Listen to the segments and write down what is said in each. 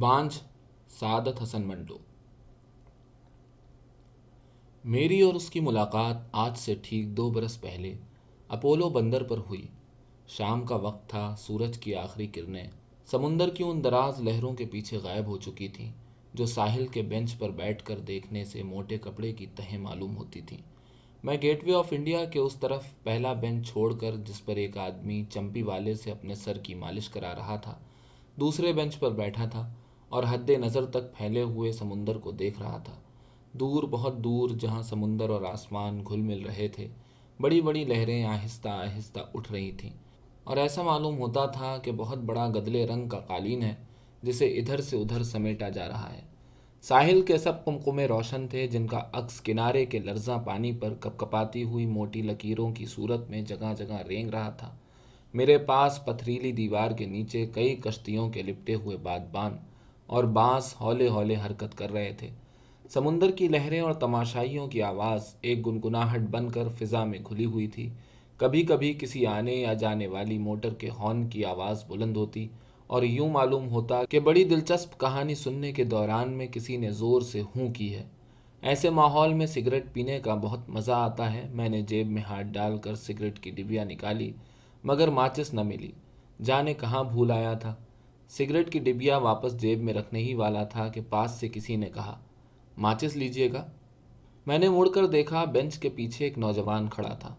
بانجھ سعادت حسن منٹو میری اور اس کی ملاقات آج سے ٹھیک دو برس پہلے اپولو بندر پر ہوئی۔ شام کا وقت تھا، سورج کی آخری کرنیں سمندر کی ان دراز لہروں کے پیچھے غائب ہو چکی تھیں، جو ساحل کے بینچ پر بیٹھ کر دیکھنے سے موٹے کپڑے کی تہیں معلوم ہوتی تھیں۔ میں گیٹ وے آف انڈیا کے اس طرف پہلا بینچ چھوڑ کر، جس پر ایک آدمی چمپی والے سے اپنے سر کی مالش کرا رہا تھا، دوسرے بینچ پر بیٹھا تھا۔ اور حد نظر تک پھیلے ہوئے سمندر کو دیکھ رہا تھا۔ دور بہت دور جہاں سمندر اور آسمان گھل مل رہے تھے، بڑی بڑی لہریں آہستہ آہستہ اٹھ رہی تھیں۔ اور ایسا معلوم ہوتا تھا کہ بہت بڑا گدلے رنگ کا قالین ہے، جسے ادھر سے ادھر سمیٹا جا رہا ہے۔ ساحل کے سب کمکمے روشن تھے، جن کا عکس کنارے کے لرزاں پانی پر کپ کپاتی ہوئی موٹی لکیروں کی صورت میں جگہ جگہ رینگ رہا تھا۔ میرے پاس پتھریلی دیوار کے نیچے کئی کشتیوں کے لپٹے ہوئے بادبان اور بانس ہولے ہولے حرکت کر رہے تھے۔ سمندر کی لہریں اور تماشائیوں کی آواز ایک گنگناہٹ بن کر فضا میں کھلی ہوئی تھی۔ کبھی کبھی کسی آنے یا جانے والی موٹر کے ہارن کی آواز بلند ہوتی اور یوں معلوم ہوتا کہ بڑی دلچسپ کہانی سننے کے دوران میں کسی نے زور سے ہوں کی ہے۔ ایسے ماحول میں سگریٹ پینے کا بہت مزہ آتا ہے۔ میں نے جیب میں ہاتھ ڈال کر سگریٹ کی ڈبیا نکالی، مگر ماچس نہ ملی۔ جانے کہاں بھول آیا تھا؟ سگریٹ کی ڈبیا واپس جیب میں رکھنے ہی والا تھا کہ پاس سے کسی نے کہا، ماچس لیجیے گا۔ میں نے مڑ کر دیکھا بینچ کے پیچھے ایک نوجوان کھڑا تھا۔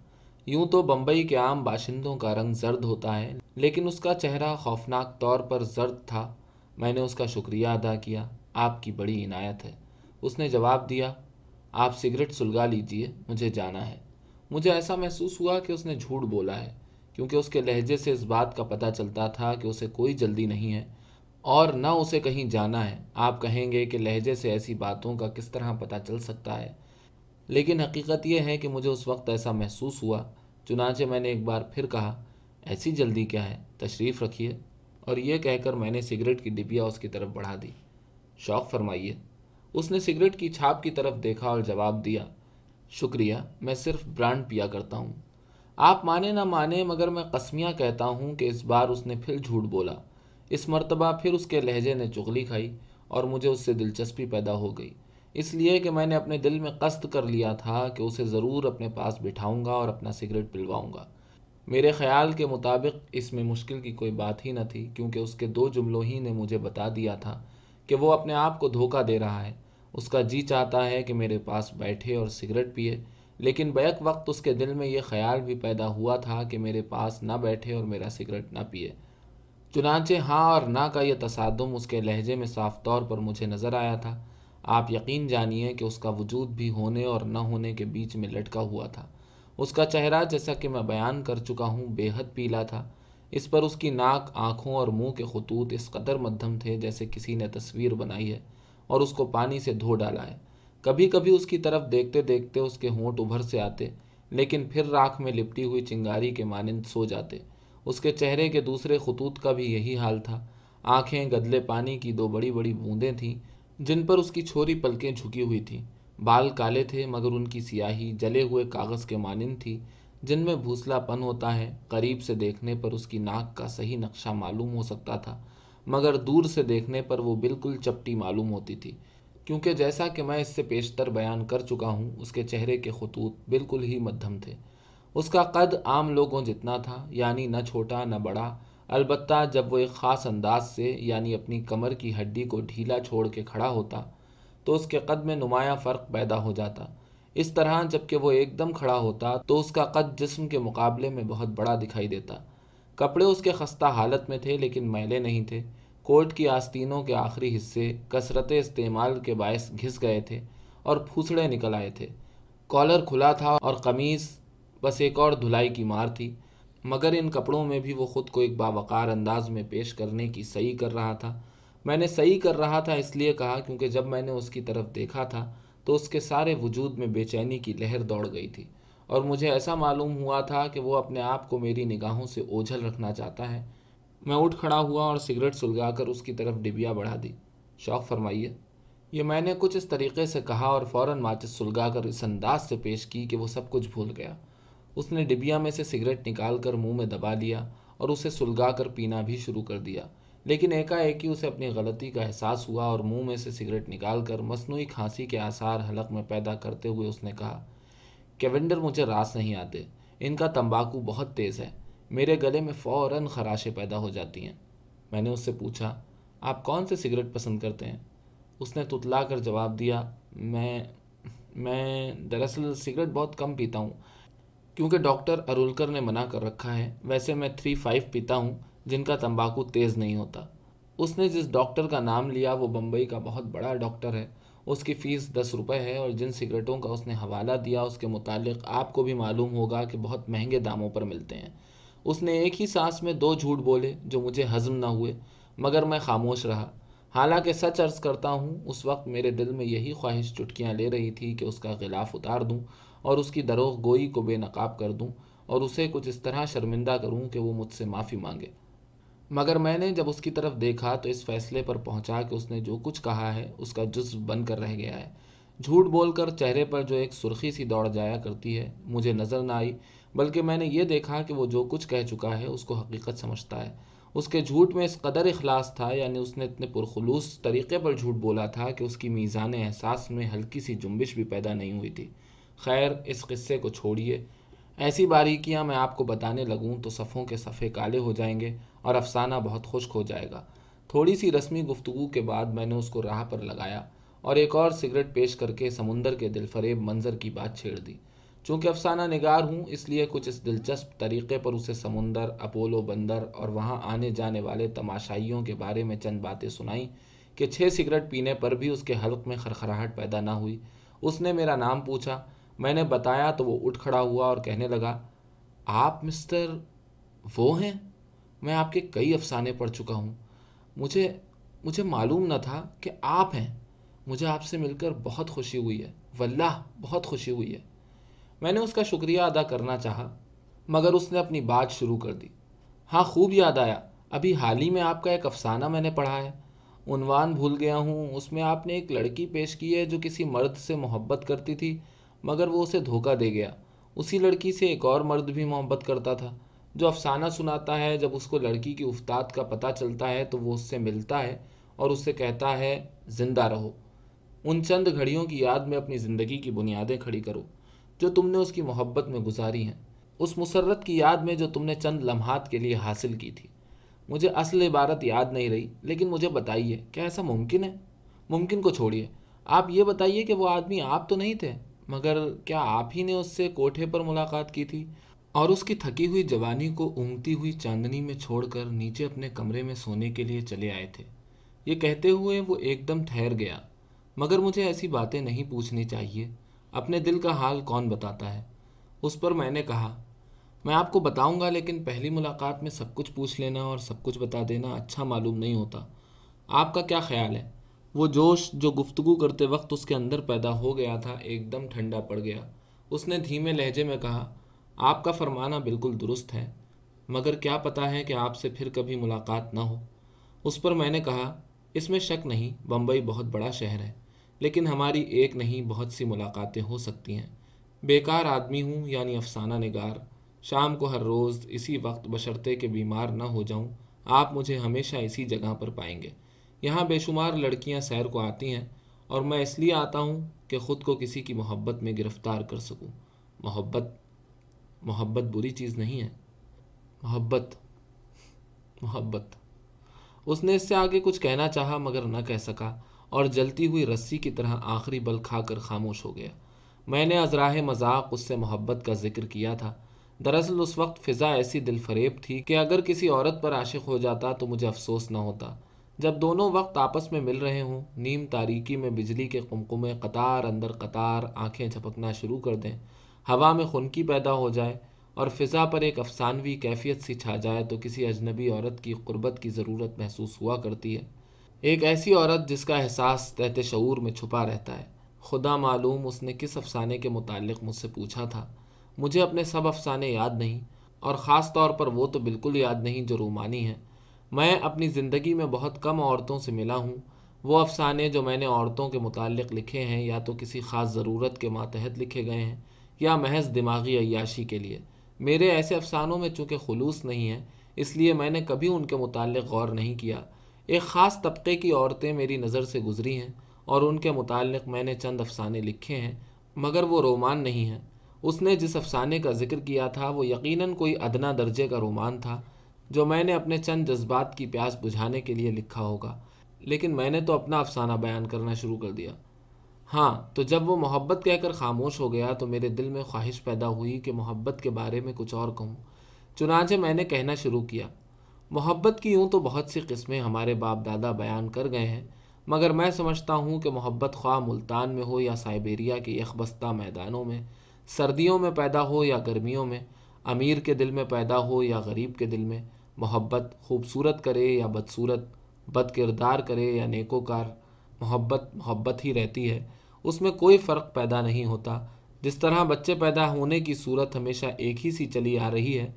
یوں تو بمبئی کے عام باشندوں کا رنگ زرد ہوتا ہے، لیکن اس کا چہرہ خوفناک طور پر زرد تھا۔ میں نے اس کا شکریہ ادا کیا۔ آپ کی بڑی عنایت ہے۔ اس نے جواب دیا، آپ سگریٹ سلگا لیجیے، مجھے جانا ہے۔ مجھے ایسا محسوس ہوا کہ اس نے جھوٹ بولا ہے۔ کیونکہ اس کے لہجے سے اس بات کا پتہ چلتا تھا کہ اسے کوئی جلدی نہیں ہے اور نہ اسے کہیں جانا ہے۔ آپ کہیں گے کہ لہجے سے ایسی باتوں کا کس طرح پتہ چل سکتا ہے؟ لیکن حقیقت یہ ہے کہ مجھے اس وقت ایسا محسوس ہوا، چنانچہ میں نے ایک بار پھر کہا، ایسی جلدی کیا ہے؟ تشریف رکھیے۔ اور یہ کہہ کر میں نے سگریٹ کی ڈبیا اس کی طرف بڑھا دی۔ شوق فرمائیے۔ اس نے سگریٹ کی چھاپ کی طرف دیکھا اور جواب دیا، شکریہ، میں صرف برانڈ پیا کرتا ہوں۔ آپ مانے نہ مانے، مگر میں قسمیاں کہتا ہوں کہ اس بار اس نے پھر جھوٹ بولا۔ اس مرتبہ پھر اس کے لہجے نے چغلی کھائی اور مجھے اس سے دلچسپی پیدا ہو گئی۔ اس لیے کہ میں نے اپنے دل میں قصد کر لیا تھا کہ اسے ضرور اپنے پاس بٹھاؤں گا اور اپنا سگریٹ پلواؤں گا میرے خیال کے مطابق اس میں مشکل کی کوئی بات ہی نہ تھی، کیونکہ اس کے دو جملوں ہی نے مجھے بتا دیا تھا کہ وہ اپنے آپ کو دھوکہ دے رہا ہے۔ اس کا جی چاہتا ہے کہ میرے پاس بیٹھے اور سگریٹ پیے۔ لیکن بیک وقت اس کے دل میں یہ خیال بھی پیدا ہوا تھا کہ میرے پاس نہ بیٹھے اور میرا سگریٹ نہ پیے۔ چنانچہ ہاں اور نہ کا یہ تصادم اس کے لہجے میں صاف طور پر مجھے نظر آیا تھا۔ آپ یقین جانیے کہ اس کا وجود بھی ہونے اور نہ ہونے کے بیچ میں لٹکا ہوا تھا۔ اس کا چہرہ جیسا کہ میں بیان کر چکا ہوں بے حد پیلا تھا۔ اس پر اس کی ناک، آنکھوں اور منہ کے خطوط اس قدر مدھم تھے جیسے کسی نے تصویر بنائی ہے اور اس کو پانی سے دھو ڈالا ہے۔ کبھی کبھی اس کی طرف دیکھتے دیکھتے اس کے ہونٹ ابھر سے آتے، لیکن پھر راکھ میں لپٹی ہوئی چنگاری کے مانند سو جاتے۔ اس کے چہرے کے دوسرے خطوط کا بھی یہی حال تھا۔ آنکھیں گدلے پانی کی دو بڑی بڑی بوندیں تھیں، جن پر اس کی چھوری پلکیں جھکی ہوئی تھیں۔ بال کالے تھے، مگر ان کی سیاہی جلے ہوئے کاغذ کے مانند تھی، جن میں بھوسلا پن ہوتا ہے۔ قریب سے دیکھنے پر اس کی ناک کا صحیح نقشہ معلوم ہو سکتا تھا، مگر دور سے دیکھنے پر وہ بالکل چپٹی معلوم ہوتی تھی۔ کیونکہ جیسا کہ میں اس سے پیشتر بیان کر چکا ہوں، اس کے چہرے کے خطوط بالکل ہی مدھم تھے۔ اس کا قد عام لوگوں جتنا تھا یعنی نہ چھوٹا نہ بڑا، البتہ جب وہ ایک خاص انداز سے یعنی اپنی کمر کی ہڈی کو ڈھیلا چھوڑ کے کھڑا ہوتا، تو اس کے قد میں نمایاں فرق پیدا ہو جاتا۔ اس طرح جبکہ وہ ایک دم کھڑا ہوتا، تو اس کا قد جسم کے مقابلے میں بہت بڑا دکھائی دیتا۔ کپڑے اس کے خستہ حالت میں تھے، لیکن میلے نہیں تھے۔ کوٹ کی آستینوں کے آخری حصے کثرت استعمال کے باعث گھس گئے تھے اور پھوسڑے نکل آئے تھے۔ کالر کھلا تھا اور قمیض بس ایک اور دھلائی کی مار تھی، مگر ان کپڑوں میں بھی وہ خود کو ایک باوقار انداز میں پیش کرنے کی صحیح کر رہا تھا۔ میں نے صحیح کر رہا تھا اس لیے کہا کیونکہ جب میں نے اس کی طرف دیکھا تھا تو اس کے سارے وجود میں بے چینی کی لہر دوڑ گئی تھی اور مجھے ایسا معلوم ہوا تھا کہ وہ اپنے آپ کو میری نگاہوں سے اوجھل رکھنا چاہتا ہے۔ میں اٹھ کھڑا ہوا اور سگریٹ سلگا کر اس کی طرف ڈبیا بڑھا دی۔ شوق فرمائیے۔ یہ میں نے کچھ اس طریقے سے کہا اور فوراً ماچس سلگا کر اس انداز سے پیش کی کہ وہ سب کچھ بھول گیا۔ اس نے ڈبیا میں سے سگریٹ نکال کر منہ میں دبا لیا اور اسے سلگا کر پینا بھی شروع کر دیا۔ لیکن ایک ایک ہی اسے اپنی غلطی کا احساس ہوا اور منہ میں سے سگریٹ نکال کر مصنوعی کھانسی کے آثار حلق میں پیدا کرتے ہوئے اس نے کہا کیونڈر مجھے راس نہیں آتے۔ ان کا تمباکو بہت تیز ہے۔ میرے گلے میں فوراً خراشیں پیدا ہو جاتی ہیں۔ میں نے اس سے پوچھا، آپ کون سے سگریٹ پسند کرتے ہیں؟ اس نے تتلا کر جواب دیا، میں میں دراصل سگریٹ بہت کم پیتا ہوں۔ کیونکہ ڈاکٹر ارولکر نے منع کر رکھا ہے، ویسے میں تھری فائیو پیتا ہوں، جن کا تمباکو تیز نہیں ہوتا۔ اس نے جس ڈاکٹر کا نام لیا، وہ بمبئی کا بہت بڑا ڈاکٹر ہے۔ اس کی فیس دس روپے ہے اور جن سگریٹوں کا اس نے حوالہ دیا، اس کے متعلق آپ کو بھی معلوم ہوگا کہ بہت مہنگے داموں پر ملتے ہیں۔ اس نے ایک ہی سانس میں دو جھوٹ بولے جو مجھے ہضم نہ ہوئے، مگر میں خاموش رہا۔ حالانکہ سچ عرض کرتا ہوں، اس وقت میرے دل میں یہی خواہش چٹکیاں لے رہی تھی کہ اس کا غلاف اتار دوں اور اس کی دروغ گوئی کو بے نقاب کر دوں اور اسے کچھ اس طرح شرمندہ کروں کہ وہ مجھ سے معافی مانگے۔ مگر میں نے جب اس کی طرف دیکھا تو اس فیصلے پر پہنچا کہ اس نے جو کچھ کہا ہے، اس کا جزو بن کر رہ گیا ہے۔ جھوٹ بول کر چہرے پر جو ایک سرخی سی دوڑ جایا کرتی ہے، مجھے نظر نہ آئی۔ بلکہ میں نے یہ دیکھا کہ وہ جو کچھ کہہ چکا ہے اس کو حقیقت سمجھتا ہے۔ اس کے جھوٹ میں اس قدر اخلاص تھا یعنی اس نے اتنے پرخلوص طریقے پر جھوٹ بولا تھا کہ اس کی میزان احساس میں ہلکی سی جنبش بھی پیدا نہیں ہوئی تھی۔ خیر، اس قصے کو چھوڑیے۔ ایسی باریکیاں میں آپ کو بتانے لگوں تو صفوں کے صفحے کالے ہو جائیں گے اور افسانہ بہت خشک ہو جائے گا۔ تھوڑی سی رسمی گفتگو کے بعد میں نے اس کو راہ پر لگایا اور ایک اور سگریٹ پیش کر کے سمندر کے دل فریب منظر کی بات چھیڑ دی۔ چونکہ افسانہ نگار ہوں، اس لیے کچھ اس دلچسپ طریقے پر اسے سمندر، اپولو بندر اور وہاں آنے جانے والے تماشائیوں کے بارے میں چند باتیں سنائیں کہ چھ سگریٹ پینے پر بھی اس کے حلق میں خرخراہٹ پیدا نہ ہوئی۔ اس نے میرا نام پوچھا، میں نے بتایا تو وہ اٹھ کھڑا ہوا اور کہنے لگا، آپ مسٹر وہ ہیں؟ میں آپ کے کئی افسانے پڑھ چکا ہوں۔ مجھے مجھے معلوم نہ تھا کہ آپ ہیں۔ مجھے آپ سے مل کر بہت خوشی ہوئی ہے۔ واللہ، بہت خوشی ہوئی ہے۔ میں نے اس کا شکریہ ادا کرنا چاہا، مگر اس نے اپنی بات شروع کر دی۔ ہاں خوب یاد آیا۔ ابھی حال ہی میں آپ کا ایک افسانہ میں نے پڑھا ہے۔ عنوان بھول گیا ہوں۔ اس میں آپ نے ایک لڑکی پیش کی ہے جو کسی مرد سے محبت کرتی تھی، مگر وہ اسے دھوکہ دے گیا۔ اسی لڑکی سے ایک اور مرد بھی محبت کرتا تھا۔ جو افسانہ سناتا ہے، جب اس کو لڑکی کی افتاد کا پتہ چلتا ہے، تو وہ اس سے ملتا ہے اور اس سے کہتا ہے، زندہ رہو۔ ان چند گھڑیوں کی یاد میں اپنی زندگی کی بنیادیں کھڑی کرو۔ جو تم نے اس کی محبت میں گزاری ہیں۔ اس مسرت کی یاد میں جو تم نے چند لمحات کے لیے حاصل کی تھی۔ مجھے اصل عبارت یاد نہیں رہی، لیکن مجھے بتائیے، کیا ایسا ممکن ہے؟ ممکن کو چھوڑیے۔ آپ یہ بتائیے کہ وہ آدمی آپ تو نہیں تھے، مگر کیا آپ ہی نے اس سے کوٹھے پر ملاقات کی تھی؟ اور اس کی تھکی ہوئی جوانی کو اونگتی ہوئی چاندنی میں چھوڑ کر نیچے اپنے کمرے میں سونے کے لیے چلے آئے تھے۔ یہ کہتے ہوئے وہ ایک دم ٹھہر گیا۔ مگر مجھے ایسی باتیں نہیں پوچھنی چاہیے۔ اپنے دل کا حال کون بتاتا ہے؟ اس پر میں نے کہا، میں آپ کو بتاؤں گا، لیکن پہلی ملاقات میں سب کچھ پوچھ لینا اور سب کچھ بتا دینا اچھا معلوم نہیں ہوتا۔ آپ کا کیا خیال ہے؟ وہ جوش جو گفتگو کرتے وقت اس کے اندر پیدا ہو گیا تھا، ایک دم ٹھنڈا پڑ گیا۔ اس نے دھیمے لہجے میں کہا، آپ کا فرمانا بالکل درست ہے، مگر کیا پتا ہے کہ آپ سے پھر کبھی ملاقات نہ ہو۔ اس پر میں نے کہا، اس میں شک نہیں، بمبئی بہت بڑا شہر ہے۔ لیکن ہماری ایک نہیں، بہت سی ملاقاتیں ہو سکتی ہیں۔ بیکار آدمی ہوں یعنی افسانہ نگار، شام کو ہر روز اسی وقت بشرطے کے بیمار نہ ہو جاؤں، آپ مجھے ہمیشہ اسی جگہ پر پائیں گے۔ یہاں بے شمار لڑکیاں سیر کو آتی ہیں اور میں اس لیے آتا ہوں کہ خود کو کسی کی محبت میں گرفتار کر سکوں۔ محبت محبت بری چیز نہیں ہے۔ محبت محبت۔ اس نے اس سے آگے کچھ کہنا چاہا مگر نہ کہہ سکا۔ اور جلتی ہوئی رسی کی طرح آخری بل کھا کر خاموش ہو گیا۔ میں نے ازراہ مذاق اس سے محبت کا ذکر کیا تھا۔ دراصل اس وقت فضا ایسی دل فریب تھی کہ اگر کسی عورت پر عاشق ہو جاتا تو مجھے افسوس نہ ہوتا۔ جب دونوں وقت آپس میں مل رہے ہوں، نیم تاریکی میں بجلی کے قمقمے قطار اندر قطار آنکھیں جھپکنا شروع کر دیں۔ ہوا میں خنکی پیدا ہو جائے اور فضا پر ایک افسانوی کیفیت سی چھا جائے تو کسی اجنبی عورت کی قربت کی ضرورت محسوس ہوا کرتی ہے۔ ایک ایسی عورت جس کا احساس تحت شعور میں چھپا رہتا ہے۔ خدا معلوم اس نے کس افسانے کے متعلق مجھ سے پوچھا تھا۔ مجھے اپنے سب افسانے یاد نہیں، اور خاص طور پر وہ تو بالکل یاد نہیں جو رومانی ہیں۔ میں اپنی زندگی میں بہت کم عورتوں سے ملا ہوں۔ وہ افسانے جو میں نے عورتوں کے متعلق لکھے ہیں، یا تو کسی خاص ضرورت کے ماتحت لکھے گئے ہیں، یا محض دماغی عیاشی کے لیے۔ میرے ایسے افسانوں میں چونکہ خلوص نہیں ہے اس لیے میں نے کبھی ان کے متعلق غور نہیں کیا۔ ایک خاص طبقے کی عورتیں میری نظر سے گزری ہیں اور ان کے متعلق میں نے چند افسانے لکھے ہیں، مگر وہ رومان نہیں ہیں۔ اس نے جس افسانے کا ذکر کیا تھا، وہ یقیناً کوئی ادنا درجے کا رومان تھا، جو میں نے اپنے چند جذبات کی پیاس بجھانے کے لیے لکھا ہوگا۔ لیکن میں نے تو اپنا افسانہ بیان کرنا شروع کر دیا۔ ہاں تو جب وہ محبت کہہ کر خاموش ہو گیا، تو میرے دل میں خواہش پیدا ہوئی کہ محبت کے بارے میں کچھ اور کہوں۔ چنانچہ میں نے کہنا شروع کیا۔ محبت کی یوں تو بہت سی قسمیں ہمارے باپ دادا بیان کر گئے ہیں، مگر میں سمجھتا ہوں کہ محبت خواہ ملتان میں ہو یا سائبیریا کے یکبستہ میدانوں میں، سردیوں میں پیدا ہو یا گرمیوں میں، امیر کے دل میں پیدا ہو یا غریب کے دل میں، محبت خوبصورت کرے یا بدصورت، بد کردار کرے یا نیکوکار، محبت محبت ہی رہتی ہے، اس میں کوئی فرق پیدا نہیں ہوتا۔ جس طرح بچے پیدا ہونے کی صورت ہمیشہ ایک ہی سی چلی آ رہی ہے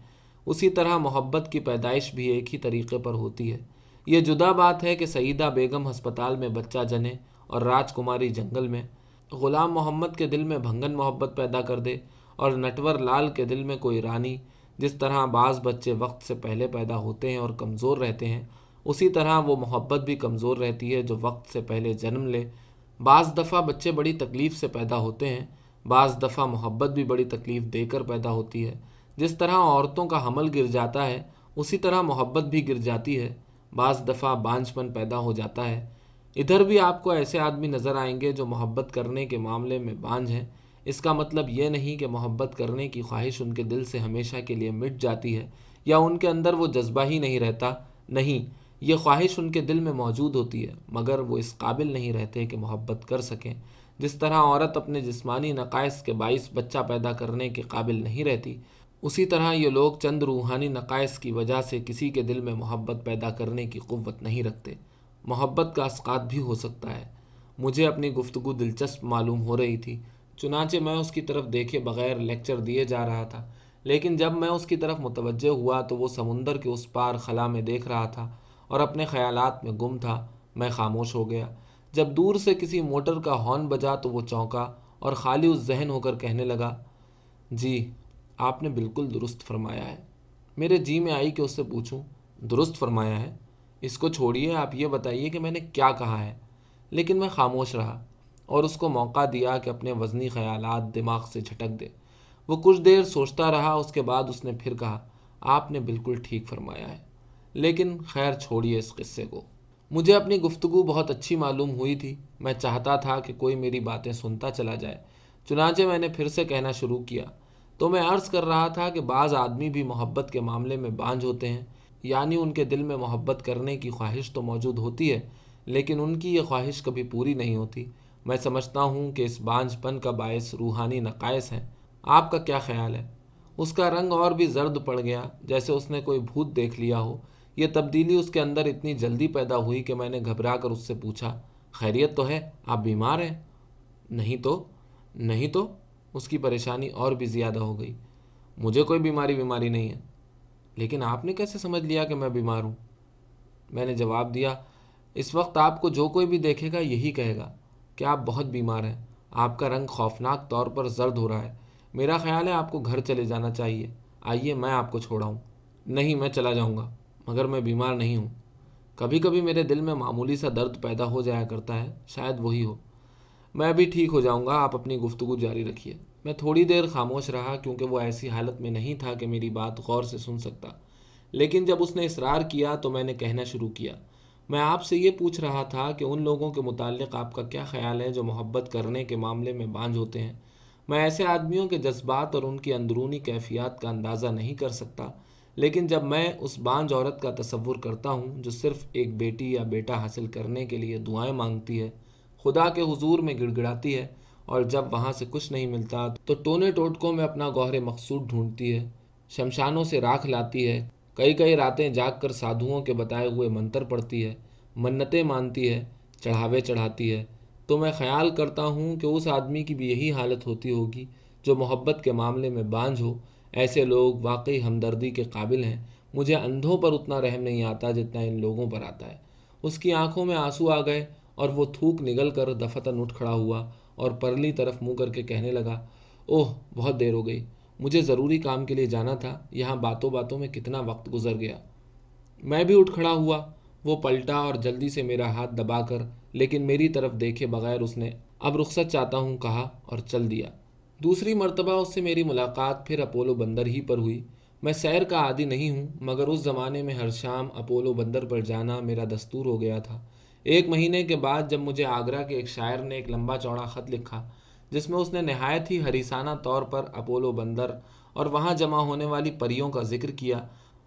اسی طرح محبت کی پیدائش بھی ایک ہی طریقے پر ہوتی ہے۔ یہ جدا بات ہے کہ سعیدہ بیگم ہسپتال میں بچہ جنے اور راج کماری جنگل میں غلام محمد کے دل میں بھنگن محبت پیدا کر دے اور نٹور لال کے دل میں کوئی رانی، جس طرح بعض بچے وقت سے پہلے پیدا ہوتے ہیں اور کمزور رہتے ہیں، اسی طرح وہ محبت بھی کمزور رہتی ہے جو وقت سے پہلے جنم لے۔ بعض دفعہ بچے بڑی تکلیف سے پیدا ہوتے ہیں، بعض دفعہ محبت بھی بڑی تکلیف دے کر پیدا ہوتی ہے۔ جس طرح عورتوں کا حمل گر جاتا ہے، اسی طرح محبت بھی گر جاتی ہے۔ بعض دفعہ بانجھ پن پیدا ہو جاتا ہے۔ ادھر بھی آپ کو ایسے آدمی نظر آئیں گے جو محبت کرنے کے معاملے میں بانجھ ہیں۔ اس کا مطلب یہ نہیں کہ محبت کرنے کی خواہش ان کے دل سے ہمیشہ کے لیے مٹ جاتی ہے یا ان کے اندر وہ جذبہ ہی نہیں رہتا۔ نہیں، یہ خواہش ان کے دل میں موجود ہوتی ہے، مگر وہ اس قابل نہیں رہتے کہ محبت کر سکیں۔ جس طرح عورت اپنے جسمانی نقائص کے باعث بچہ پیدا کرنے کے قابل نہیں رہتی اسی طرح یہ لوگ چند روحانی نقائص کی وجہ سے کسی کے دل میں محبت پیدا کرنے کی قوت نہیں رکھتے۔ محبت کا اسقات بھی ہو سکتا ہے۔ مجھے اپنی گفتگو دلچسپ معلوم ہو رہی تھی، چنانچہ میں اس کی طرف دیکھے بغیر لیکچر دیے جا رہا تھا۔ لیکن جب میں اس کی طرف متوجہ ہوا تو وہ سمندر کے اس پار خلا میں دیکھ رہا تھا اور اپنے خیالات میں گم تھا۔ میں خاموش ہو گیا۔ جب دور سے کسی موٹر کا ہارن بجا تو وہ چونکا اور خالی اس ذہن ہو کر کہنے لگا جی آپ نے بالکل درست فرمایا ہے۔ میرے جی میں آئی کہ اس سے پوچھوں۔ درست فرمایا ہے۔ اس کو چھوڑیے، آپ یہ بتائیے کہ میں نے کیا کہا ہے۔ لیکن میں خاموش رہا اور اس کو موقع دیا کہ اپنے وزنی خیالات دماغ سے جھٹک دے۔ وہ کچھ دیر سوچتا رہا، اس کے بعد اس نے پھر کہا، آپ نے بالکل ٹھیک فرمایا ہے۔ لیکن خیر، چھوڑیے اس قصے کو۔ مجھے اپنی گفتگو بہت اچھی معلوم ہوئی تھی۔ میں چاہتا تھا کہ کوئی میری باتیں سنتا چلا جائے۔ چنانچہ میں نے پھر سے کہنا شروع کیا۔ تو میں عرض کر رہا تھا کہ بعض آدمی بھی محبت کے معاملے میں بانجھ ہوتے ہیں یعنی ان کے دل میں محبت کرنے کی خواہش تو موجود ہوتی ہے، لیکن ان کی یہ خواہش کبھی پوری نہیں ہوتی۔ میں سمجھتا ہوں کہ اس بانجھ پن کا باعث روحانی نقائص ہیں آپ کا کیا خیال ہے؟ اس کا رنگ اور بھی زرد پڑ گیا، جیسے اس نے کوئی بھوت دیکھ لیا ہو۔ یہ تبدیلی اس کے اندر اتنی جلدی پیدا ہوئی کہ میں نے گھبرا کر اس سے پوچھا، خیریت تو ہے؟ آپ بیمار ہیں؟ نہیں تو؟ نہیں تو؟ اس کی پریشانی اور بھی زیادہ ہو گئی۔ مجھے کوئی بیماری بیماری نہیں ہے۔ لیکن آپ نے کیسے سمجھ لیا کہ میں بیمار ہوں؟ میں نے جواب دیا، اس وقت آپ کو جو کوئی بھی دیکھے گا یہی کہے گا کہ آپ بہت بیمار ہیں۔ آپ کا رنگ خوفناک طور پر زرد ہو رہا ہے۔ میرا خیال ہے آپ کو گھر چلے جانا چاہیے۔ آئیے، میں آپ کو چھوڑاؤں۔ نہیں، میں چلا جاؤں گا، مگر میں بیمار نہیں ہوں۔ کبھی کبھی میرے دل میں معمولی سا درد پیدا ہو جایا کرتا ہے، شاید وہی ہو۔ میں بھی ٹھیک ہو جاؤں گا، آپ اپنی گفتگو جاری رکھیے۔ میں تھوڑی دیر خاموش رہا کیونکہ وہ ایسی حالت میں نہیں تھا کہ میری بات غور سے سن سکتا۔ لیکن جب اس نے اصرار کیا تو میں نے کہنا شروع کیا۔ میں آپ سے یہ پوچھ رہا تھا کہ ان لوگوں کے متعلق آپ کا کیا خیال ہے جو محبت کرنے کے معاملے میں بانجھ ہوتے ہیں؟ میں ایسے آدمیوں کے جذبات اور ان کی اندرونی کیفیات کا اندازہ نہیں کر سکتا۔ لیکن جب میں اس بانج عورت کا تصور کرتا ہوں جو صرف ایک بیٹی یا بیٹا حاصل کرنے کے لیے دعائیں مانگتی ہے خدا کے حضور میں گڑ گڑاتی ہے اور جب وہاں سے کچھ نہیں ملتا تو ٹونے ٹوٹکوں میں اپنا گوہر مقصود ڈھونڈتی ہے، شمشانوں سے راکھ لاتی ہے، کئی کئی راتیں جاگ کر سادھوؤں کے بتائے ہوئے منتر پڑتی ہے، منتیں مانتی ہے، چڑھاوے چڑھاتی ہے۔ تو میں خیال کرتا ہوں کہ اس آدمی کی بھی یہی حالت ہوتی ہوگی جو محبت کے معاملے میں بانجھ ہو۔ ایسے لوگ واقعی ہمدردی کے قابل ہیں۔ مجھے اندھوں پر اتنا رحم نہیں آتا جتنا ان لوگوں پر آتا ہے۔ اس کی آنکھوں میں آنسو آ گئے اور وہ تھوک نگل کر دفتن اٹھ کھڑا ہوا اور پرلی طرف منہ کر کے کہنے لگا، اوہ، بہت دیر ہو گئی۔ مجھے ضروری کام کے لیے جانا تھا، یہاں باتوں باتوں میں کتنا وقت گزر گیا۔ میں بھی اٹھ کھڑا ہوا، وہ پلٹا اور جلدی سے میرا ہاتھ دبا کر، لیکن میری طرف دیکھے بغیر اس نے، اب رخصت چاہتا ہوں، کہا اور چل دیا۔ دوسری مرتبہ اس سے میری ملاقات پھر اپولو بندر ہی پر ہوئی۔ میں سیر کا عادی نہیں ہوں، مگر اس زمانے میں ہر شام اپولو بندر پر جانا میرا دستور ہو گیا تھا۔ ایک مہینے کے بعد جب مجھے آگرہ کے ایک شاعر نے ایک لمبا چوڑا خط لکھا، جس میں اس نے نہایت ہی حریسانہ طور پر اپولو بندر اور وہاں جمع ہونے والی پریوں کا ذکر کیا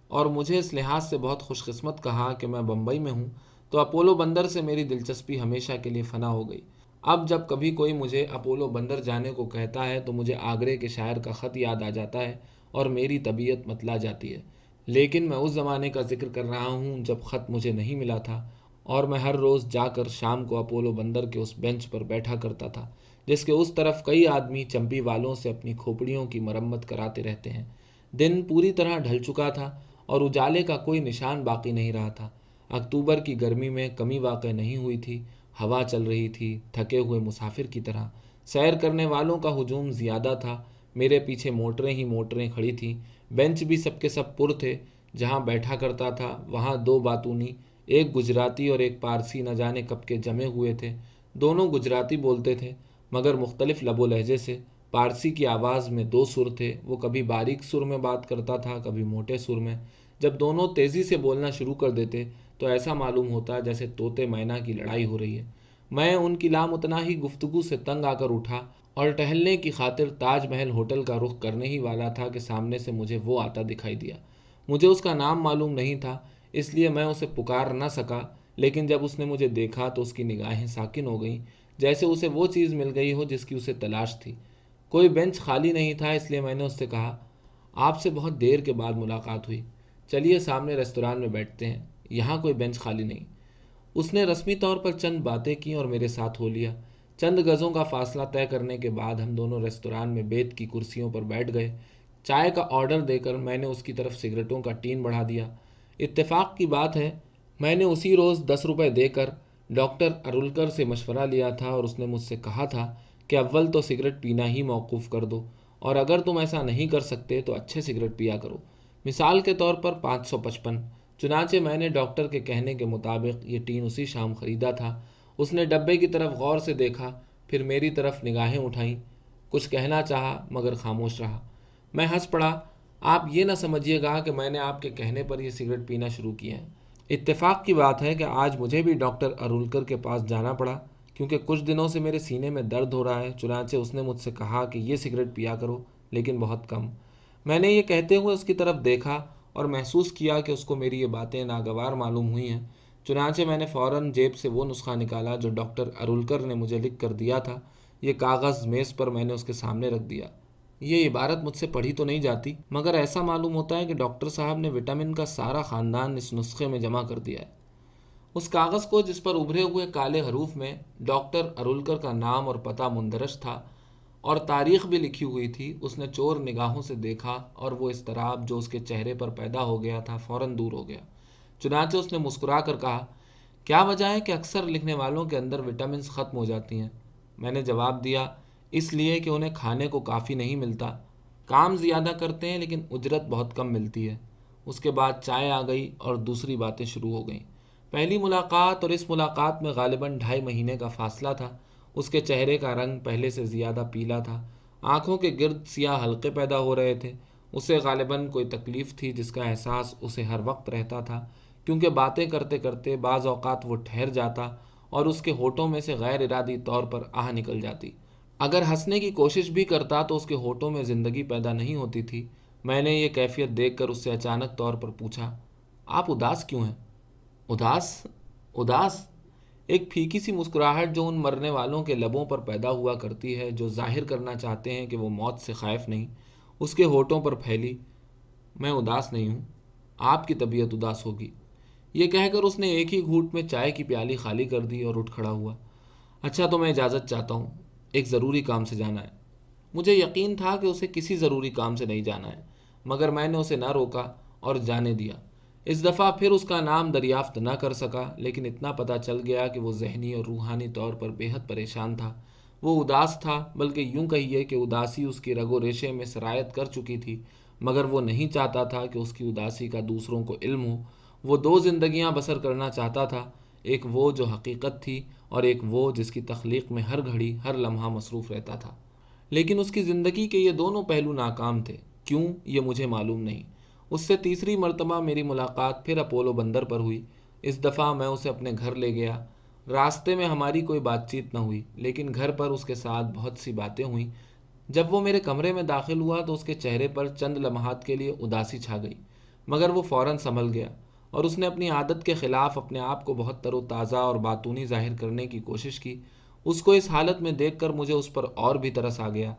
اور مجھے اس لحاظ سے بہت خوش قسمت کہا کہ میں بمبئی میں ہوں، تو اپولو بندر سے میری دلچسپی ہمیشہ کے لیے فنا ہو گئی۔ اب جب کبھی کوئی مجھے اپولو بندر جانے کو کہتا ہے تو مجھے آگرے کے شاعر کا خط یاد آ جاتا ہے اور میری طبیعت متلا جاتی ہے۔ لیکن میں اس زمانے کا ذکر کر رہا ہوں جب خط مجھے نہیں ملا تھا۔ اور میں ہر روز جا کر شام کو اپولو بندر کے اس بینچ پر بیٹھا کرتا تھا، جس کے اس طرف کئی آدمی چمپی والوں سے اپنی کھوپڑیوں کی مرمت کراتے رہتے ہیں۔ دن پوری طرح ڈھل چکا تھا اور اجالے کا کوئی نشان باقی نہیں رہا تھا۔ اکتوبر کی گرمی میں کمی واقع نہیں ہوئی تھی، ہوا چل رہی تھی، تھکے ہوئے مسافر کی طرح۔ سیر کرنے والوں کا ہجوم زیادہ تھا، میرے پیچھے موٹریں ہی موٹریں کھڑی تھیں۔ بینچ بھی سب کے سب پر تھے، جہاں بیٹھا کرتا تھا، وہاں دو باتونی ایک گجراتی اور ایک پارسی نہ جانے کب کے جمے ہوئے تھے۔ دونوں گجراتی بولتے تھے، مگر مختلف لب و لہجے سے۔ پارسی کی آواز میں دو سر تھے، وہ کبھی باریک سر میں بات کرتا تھا، کبھی موٹے سر میں۔ جب دونوں تیزی سے بولنا شروع کر دیتے، تو ایسا معلوم ہوتا جیسے طوطے مینا کی لڑائی ہو رہی ہے۔ میں ان کی لام اتنا ہی گفتگو سے تنگ آ کر اٹھا اور ٹہلنے کی خاطر تاج محل ہوٹل کا رخ کرنے ہی والا تھا کہ سامنے سے مجھے وہ آتا دکھائی دیا۔ مجھے اس کا نام معلوم نہیں تھا اس لیے میں اسے پکار نہ سکا، لیکن جب اس نے مجھے دیکھا تو اس کی نگاہیں ساکن ہو گئیں، جیسے اسے وہ چیز مل گئی ہو جس کی اسے تلاش تھی۔ کوئی بینچ خالی نہیں تھا، اس لیے میں نے اس سے کہا، آپ سے بہت دیر کے بعد ملاقات ہوئی۔ چلیے سامنے ریستوران میں بیٹھتے ہیں، یہاں کوئی بینچ خالی نہیں۔ اس نے رسمی طور پر چند باتیں کی اور میرے ساتھ ہو لیا۔ چند گزوں کا فاصلہ طے کرنے کے بعد ہم دونوں ریستوران میں بیت کی کرسیوں پر بیٹھ گئے۔ چائے کا آرڈر دے کر میں نے اس کی طرف سگریٹوں کا ٹین بڑھا دیا۔ اتفاق کی بات ہے، میں نے اسی روز دس روپے دے کر ڈاکٹر ارولکر سے مشورہ لیا تھا اور اس نے مجھ سے کہا تھا کہ اول تو سگریٹ پینا ہی موقوف کر دو، اور اگر تم ایسا نہیں کر سکتے تو اچھے سگریٹ پیا کرو۔ مثال کے طور پر پانچ سو پچپن۔ چنانچہ میں نے ڈاکٹر کے کہنے کے مطابق یہ ٹین اسی شام خریدا تھا۔ اس نے ڈبے کی طرف غور سے دیکھا، پھر میری طرف نگاہیں اٹھائیں۔ کچھ کہنا چاہا مگر خاموش رہا۔ میں ہنس پڑا آپ یہ نہ سمجھیے گا کہ میں نے آپ کے کہنے پر یہ سگریٹ پینا شروع کیا ہے اتفاق کی بات ہے کہ آج مجھے بھی ڈاکٹر ارولکر کے پاس جانا پڑا، کیونکہ کچھ دنوں سے میرے سینے میں درد ہو رہا ہے، چنانچہ اس نے مجھ سے کہا کہ یہ سگریٹ پیا کرو، لیکن بہت کم۔ میں نے یہ کہتے ہوئے اس کی طرف دیکھا اور محسوس کیا کہ اس کو میری یہ باتیں ناگوار معلوم ہوئی ہیں۔ چنانچہ میں نے فوراً جیب سے وہ نسخہ نکالا جو ڈاکٹر ارولکر نے مجھے لکھ کر دیا تھا۔ یہ کاغذ میز پر میں نے اس کے سامنے رکھ دیا۔ یہ عبارت مجھ سے پڑھی تو نہیں جاتی، مگر ایسا معلوم ہوتا ہے کہ ڈاکٹر صاحب نے وٹامن کا سارا خاندان اس نسخے میں جمع کر دیا ہے۔ اس کاغذ کو جس پر ابھرے ہوئے کالے حروف میں ڈاکٹر ارولکر کا نام اور پتہ مندرج تھا اور تاریخ بھی لکھی ہوئی تھی، اس نے چور نگاہوں سے دیکھا اور وہ اضطراب جو اس کے چہرے پر پیدا ہو گیا تھا، فوراً دور ہو گیا۔ چنانچہ اس نے مسکرا کر کہا، کیا وجہ ہے کہ اکثر لکھنے والوں کے اندر وٹامنس ختم ہو جاتی ہیں؟ میں نے جواب دیا اس لیے کہ انہیں کھانے کو کافی نہیں ملتا۔ کام زیادہ کرتے ہیں لیکن اجرت بہت کم ملتی ہے۔ اس کے بعد چائے آ گئی اور دوسری باتیں شروع ہو گئیں۔ پہلی ملاقات اور اس ملاقات میں غالباً ڈھائی مہینے کا فاصلہ تھا۔ اس کے چہرے کا رنگ پہلے سے زیادہ پیلا تھا۔ آنکھوں کے گرد سیاہ حلقے پیدا ہو رہے تھے۔ اسے غالباً کوئی تکلیف تھی جس کا احساس اسے ہر وقت رہتا تھا، کیونکہ باتیں کرتے کرتے بعض اوقات وہ ٹھہر جاتا اور اس کے ہونٹوں میں سے غیر ارادی طور پر آہ نکل جاتی۔ اگر ہنسنے کی کوشش بھی کرتا تو اس کے ہونٹوں میں زندگی پیدا نہیں ہوتی تھی۔ میں نے یہ کیفیت دیکھ کر اس سے اچانک طور پر پوچھا، آپ اداس کیوں ہیں؟ اداس؟ اداس؟ ایک پھیکی سی مسکراہٹ جو ان مرنے والوں کے لبوں پر پیدا ہوا کرتی ہے، جو ظاہر کرنا چاہتے ہیں کہ وہ موت سے خائف نہیں، اس کے ہونٹوں پر پھیلی، میں اداس نہیں ہوں، آپ کی طبیعت اداس ہوگی۔ یہ کہہ کر اس نے ایک ہی گھوٹ میں چائے کی پیالی خالی کر دی اور اٹھ کھڑا ہوا۔ اچھا تو میں اجازت چاہتا ہوں۔ ایک ضروری کام سے جانا ہے۔ مجھے یقین تھا کہ اسے کسی ضروری کام سے نہیں جانا ہے، مگر میں نے اسے نہ روکا اور جانے دیا۔ اس دفعہ پھر اس کا نام دریافت نہ کر سکا، لیکن اتنا پتہ چل گیا کہ وہ ذہنی اور روحانی طور پر بے حد پریشان تھا۔ وہ اداس تھا، بلکہ یوں کہیے کہ اداسی اس کی رگ و ریشے میں سرایت کر چکی تھی۔ مگر وہ نہیں چاہتا تھا کہ اس کی اداسی کا دوسروں کو علم ہو۔ وہ دو زندگیاں بسر کرنا چاہتا تھا ایک وہ جو حقیقت تھی اور ایک وہ جس کی تخلیق میں ہر گھڑی، ہر لمحہ مصروف رہتا تھا۔ لیکن اس کی زندگی کے یہ دونوں پہلو ناکام تھے۔ کیوں؟ یہ مجھے معلوم نہیں۔ اس سے تیسری مرتبہ میری ملاقات پھر اپولو بندر پر ہوئی۔ اس دفعہ میں اسے اپنے گھر لے گیا۔ راستے میں ہماری کوئی بات چیت نہ ہوئی، لیکن گھر پر اس کے ساتھ بہت سی باتیں ہوئیں۔ جب وہ میرے کمرے میں داخل ہوا تو اس کے چہرے پر چند لمحات کے لیے اداسی چھا گئی، مگر وہ فوراً سنبھل گیا۔ اور اس نے اپنی عادت کے خلاف اپنے آپ کو بہت تر و تازہ اور باتونی ظاہر کرنے کی کوشش کی۔ اس کو اس حالت میں دیکھ کر مجھے اس پر اور بھی ترس آ گیا۔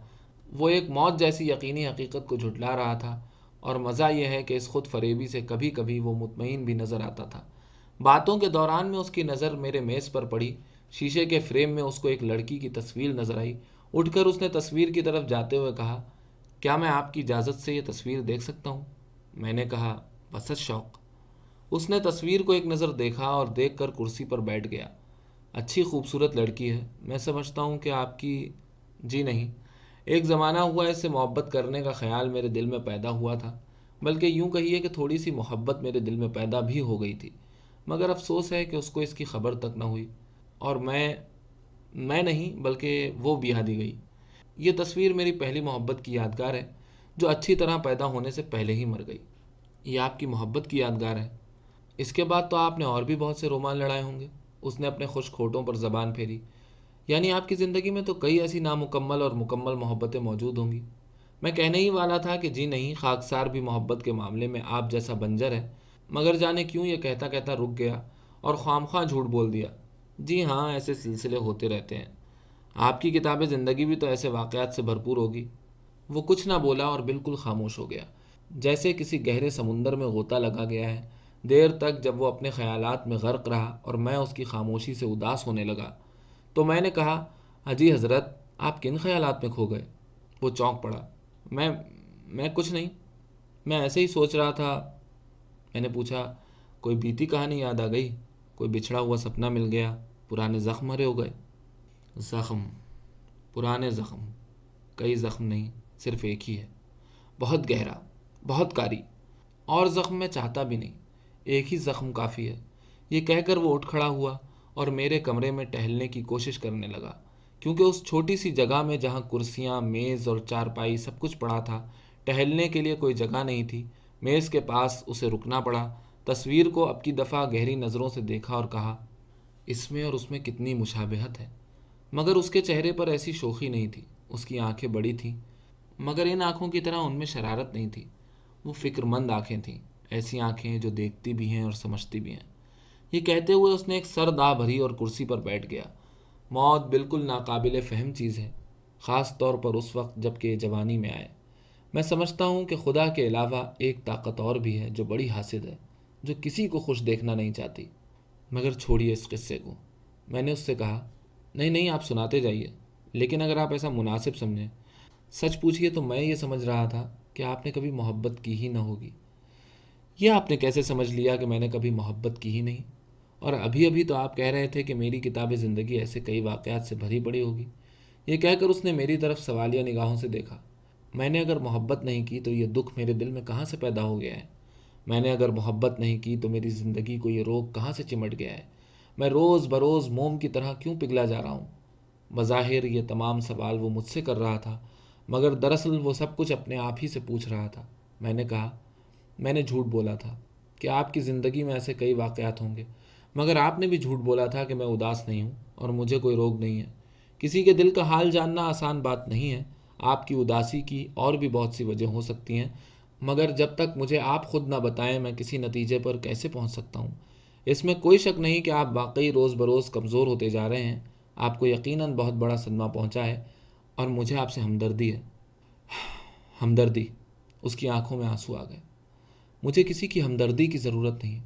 وہ ایک موت جیسی یقینی حقیقت کو جھٹلا رہا تھا اور مزہ یہ ہے کہ اس خود فریبی سے کبھی کبھی وہ مطمئن بھی نظر آتا تھا۔ باتوں کے دوران میں اس کی نظر میرے میز پر پڑی۔ شیشے کے فریم میں اس کو ایک لڑکی کی تصویر نظر آئی۔ اٹھ کر اس نے تصویر کی طرف جاتے ہوئے کہا، کیا میں آپ کی اجازت سے یہ تصویر دیکھ سکتا ہوں؟ میں نے کہا، بس شوق اس نے تصویر کو ایک نظر دیکھا اور دیکھ کر کرسی پر بیٹھ گیا۔ اچھی خوبصورت لڑکی ہے۔ میں سمجھتا ہوں کہ آپ کی جی نہیں۔ ایک زمانہ ہوا اس سے محبت کرنے کا خیال میرے دل میں پیدا ہوا تھا، بلکہ یوں کہیے کہ تھوڑی سی محبت میرے دل میں پیدا بھی ہو گئی تھی۔ مگر افسوس ہے کہ اس کو اس کی خبر تک نہ ہوئی۔ اور میں میں نہیں، بلکہ وہ بیاہ دی گئی۔ یہ تصویر میری پہلی محبت کی یادگار ہے، جو اچھی طرح پیدا ہونے سے پہلے ہی مر گئی۔ یہ آپ کی محبت کی یادگار ہے۔ اس کے بعد تو آپ نے اور بھی بہت سے رومان لڑائے ہوں گے۔ اس نے اپنے خوش کھوٹوں پر زبان پھیری۔ یعنی آپ کی زندگی میں تو کئی ایسی نامکمل اور مکمل محبتیں موجود ہوں گی۔ میں کہنے ہی والا تھا کہ جی نہیں، خاکسار بھی محبت کے معاملے میں آپ جیسا بنجر ہے۔ مگر جانے کیوں یہ کہتا کہتا رک گیا اور خام خواہ جھوٹ بول دیا۔ جی ہاں ایسے سلسلے ہوتے رہتے ہیں۔ آپ کی کتاب زندگی بھی تو ایسے واقعات سے بھرپور ہوگی۔ وہ کچھ نہ بولا اور بالکل خاموش ہو گیا۔ جیسے کسی گہرے سمندر میں غوطہ لگا گیا ہے۔ دیر تک جب وہ اپنے خیالات میں غرق رہا اور میں اس کی خاموشی سے اداس ہونے لگا تو میں نے کہا حجی حضرت، آپ کن خیالات میں کھو گئے؟ وہ چونک پڑا، میں میں کچھ نہیں، میں ایسے ہی سوچ رہا تھا۔ میں نے پوچھا، کوئی بیتی کہانی یاد آ گئی؟ کوئی بچھڑا ہوا سپنا مل گیا؟ پرانے زخم مرے ہو گئے؟ زخم، پرانے زخم، کئی زخم نہیں، صرف ایک ہی ہے۔ بہت گہرا، بہت کاری، اور زخم میں چاہتا بھی نہیں۔ ایک ہی زخم کافی ہے۔ یہ کہہ کر وہ اٹھ کھڑا ہوا اور میرے کمرے میں ٹہلنے کی کوشش کرنے لگا۔ کیونکہ اس چھوٹی سی جگہ میں جہاں کرسیاں، میز اور چارپائی سب کچھ پڑا تھا، ٹہلنے کے لیے کوئی جگہ نہیں تھی۔ میز کے پاس اسے رکنا پڑا۔ تصویر کو اب کی دفعہ گہری نظروں سے دیکھا اور کہا، اس میں اور اس میں کتنی مشابہت ہے۔ مگر اس کے چہرے پر ایسی شوخی نہیں تھی۔ اس کی آنکھیں بڑی تھیں، مگر ان آنکھوں کی طرح ان میں شرارت نہیں تھی۔ وہ فکر مند آنکھیں تھیں۔ ایسی آنکھیں جو دیکھتی بھی ہیں اور سمجھتی بھی ہیں۔ یہ کہتے ہوئے اس نے ایک سر دا بھری اور کرسی پر بیٹھ گیا۔ موت بالکل ناقابل فہم چیز ہے، خاص طور پر اس وقت جبکہ جوانی میں آئے۔ میں سمجھتا ہوں کہ خدا کے علاوہ ایک طاقت اور بھی ہے جو بڑی حاصل ہے، جو کسی کو خوش دیکھنا نہیں چاہتی۔ مگر چھوڑیے اس قصے کو۔ میں نے اس سے کہا، نہیں نہیں، آپ سناتے جائیے۔ لیکن اگر آپ ایسا مناسب سمجھیں، سچ پوچھیے تو میں یہ سمجھ رہا تھا کہ آپ نے کبھی محبت کی ہی نہ ہوگی۔ یہ آپ نے کیسے سمجھ لیا کہ میں نے کبھی محبت کی ہی نہیں؟ اور ابھی ابھی تو آپ کہہ رہے تھے کہ میری کتاب زندگی ایسے کئی واقعات سے بھری پڑی ہوگی۔ یہ کہہ کر اس نے میری طرف سوالیہ نگاہوں سے دیکھا۔ میں نے اگر محبت نہیں کی تو یہ دکھ میرے دل میں کہاں سے پیدا ہو گیا ہے؟ میں نے اگر محبت نہیں کی تو میری زندگی کو یہ روگ کہاں سے چمٹ گیا ہے؟ میں روز بروز موم کی طرح کیوں پگھلا جا رہا ہوں؟ بظاہر یہ تمام سوال وہ مجھ سے کر رہا تھا، مگر دراصل وہ سب کچھ اپنے آپ ہی سے پوچھ رہا تھا۔ میں نے کہا میں نے جھوٹ بولا تھا کہ آپ کی زندگی میں ایسے کئی واقعات ہوں گے، مگر آپ نے بھی جھوٹ بولا تھا کہ میں اداس نہیں ہوں اور مجھے کوئی روگ نہیں ہے۔ کسی کے دل کا حال جاننا آسان بات نہیں ہے۔ آپ کی اداسی کی اور بھی بہت سی وجہ ہو سکتی ہیں، مگر جب تک مجھے آپ خود نہ بتائیں میں کسی نتیجے پر کیسے پہنچ سکتا ہوں۔ اس میں کوئی شک نہیں کہ آپ واقعی روز بروز کمزور ہوتے جا رہے ہیں۔ آپ کو یقیناً بہت بڑا صدمہ پہنچا ہے اور مجھے آپ سے ہمدردی ہے۔ ہمدردی، اس کی آنکھوں میں آنسو آ گئے۔ مجھے کسی کی ہمدردی کی ضرورت نہیں،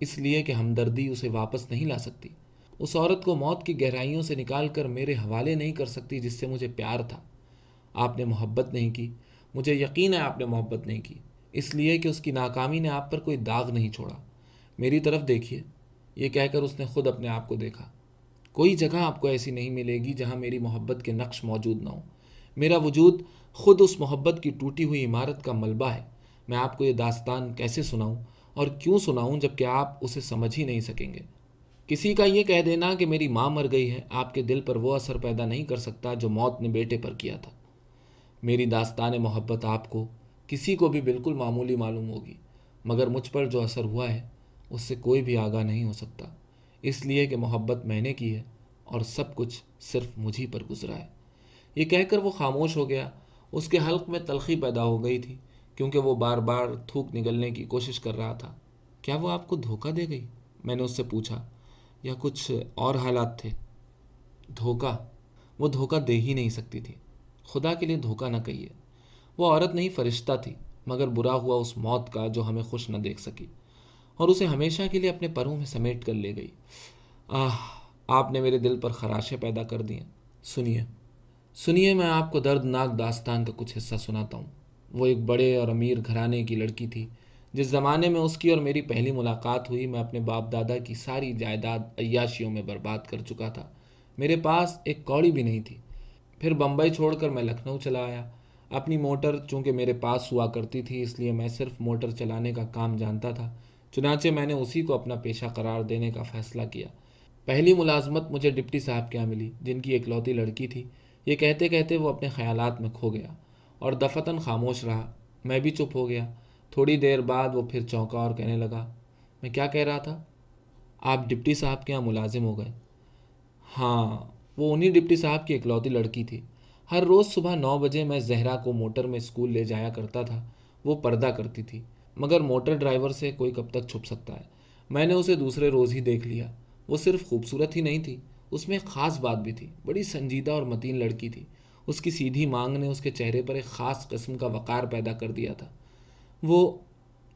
اس لیے کہ ہمدردی اسے واپس نہیں لا سکتی۔ اس عورت کو موت کی گہرائیوں سے نکال کر میرے حوالے نہیں کر سکتی جس سے مجھے پیار تھا۔ آپ نے محبت نہیں کی۔ مجھے یقین ہے آپ نے محبت نہیں کی۔ اس لیے کہ اس کی ناکامی نے آپ پر کوئی داغ نہیں چھوڑا۔ میری طرف دیکھیے۔ یہ کہہ کر اس نے خود اپنے آپ کو دیکھا۔ کوئی جگہ آپ کو ایسی نہیں ملے گی جہاں میری محبت کے نقش موجود نہ ہوں۔ میرا وجود خود اس محبت کی ٹوٹی ہوئی عمارت کا ملبہ ہے۔ میں آپ کو یہ داستان کیسے سناؤں اور کیوں سناؤں جبکہ آپ اسے سمجھ ہی نہیں سکیں گے۔ کسی کا یہ کہہ دینا کہ میری ماں مر گئی ہے، آپ کے دل پر وہ اثر پیدا نہیں کر سکتا جو موت نے بیٹے پر کیا تھا۔ میری داستان محبت آپ کو کسی کو بھی بالکل معمولی معلوم ہوگی، مگر مجھ پر جو اثر ہوا ہے، اس سے کوئی بھی آگاہ نہیں ہو سکتا۔ اس لیے کہ محبت میں نے کی ہے اور سب کچھ صرف مجھ ہی پر گزرا ہے۔ یہ کہہ کر وہ خاموش ہو گیا، اس کے حلق میں تلخی پیدا ہو گئی تھی۔ کیونکہ وہ بار بار تھوک نگلنے کی کوشش کر رہا تھا۔ کیا وہ آپ کو دھوکہ دے گئی؟ میں نے اس سے پوچھا۔ یا کچھ اور حالات تھے؟ دھوکہ؟ وہ دھوکہ دے ہی نہیں سکتی تھی۔ خدا کے لیے دھوکہ نہ کہیے۔ وہ عورت نہیں، فرشتہ تھی، مگر برا ہوا اس موت کا جو ہمیں خوش نہ دیکھ سکی۔ اور اسے ہمیشہ کے لیے اپنے پروں میں سمیٹ کر لے گئی۔ آہ، آپ نے میرے دل پر خراشیں پیدا کر دی ہیں سنیے سنیے، میں آپ کو دردناک داستان کا کچھ حصہ سناتا ہوں۔ وہ ایک بڑے اور امیر گھرانے کی لڑکی تھی۔ جس زمانے میں اس کی اور میری پہلی ملاقات ہوئی، میں اپنے باپ دادا کی ساری جائیداد عیاشیوں میں برباد کر چکا تھا۔ میرے پاس ایک کوڑی بھی نہیں تھی۔ پھر بمبئی چھوڑ کر میں لکھنؤ چلا آیا۔ اپنی موٹر چونکہ میرے پاس ہوا کرتی تھی، اس لیے میں صرف موٹر چلانے کا کام جانتا تھا۔ چنانچہ میں نے اسی کو اپنا پیشہ قرار دینے کا فیصلہ کیا۔ پہلی ملازمت مجھے ڈپٹی صاحب کے یہاں ملی، جن کی اکلوتی لڑکی تھی۔ یہ کہتے کہتے وہ اپنے خیالات میں کھو گیا۔ اور دفتن خاموش رہا۔ میں بھی چپ ہو گیا۔ تھوڑی دیر بعد وہ پھر چونکا اور کہنے لگا، میں کیا کہہ رہا تھا؟ آپ ڈپٹی صاحب کے یہاں ملازم ہو گئے۔ ہاں وہ انہی ڈپٹی صاحب کی اکلوتی لڑکی تھی۔ ہر روز صبح نو بجے میں زہرا کو موٹر میں اسکول لے جایا کرتا تھا۔ وہ پردہ کرتی تھی، مگر موٹر ڈرائیور سے کوئی کب تک چھپ سکتا ہے۔ میں نے اسے دوسرے روز ہی دیکھ لیا۔ وہ صرف خوبصورت ہی نہیں تھی، اس میں ایک خاص بات بھی تھی۔ بڑی سنجیدہ اور متین لڑکی تھی۔ اس کی سیدھی مانگ نے اس کے چہرے پر ایک خاص قسم کا وقار پیدا کر دیا تھا۔ وہ،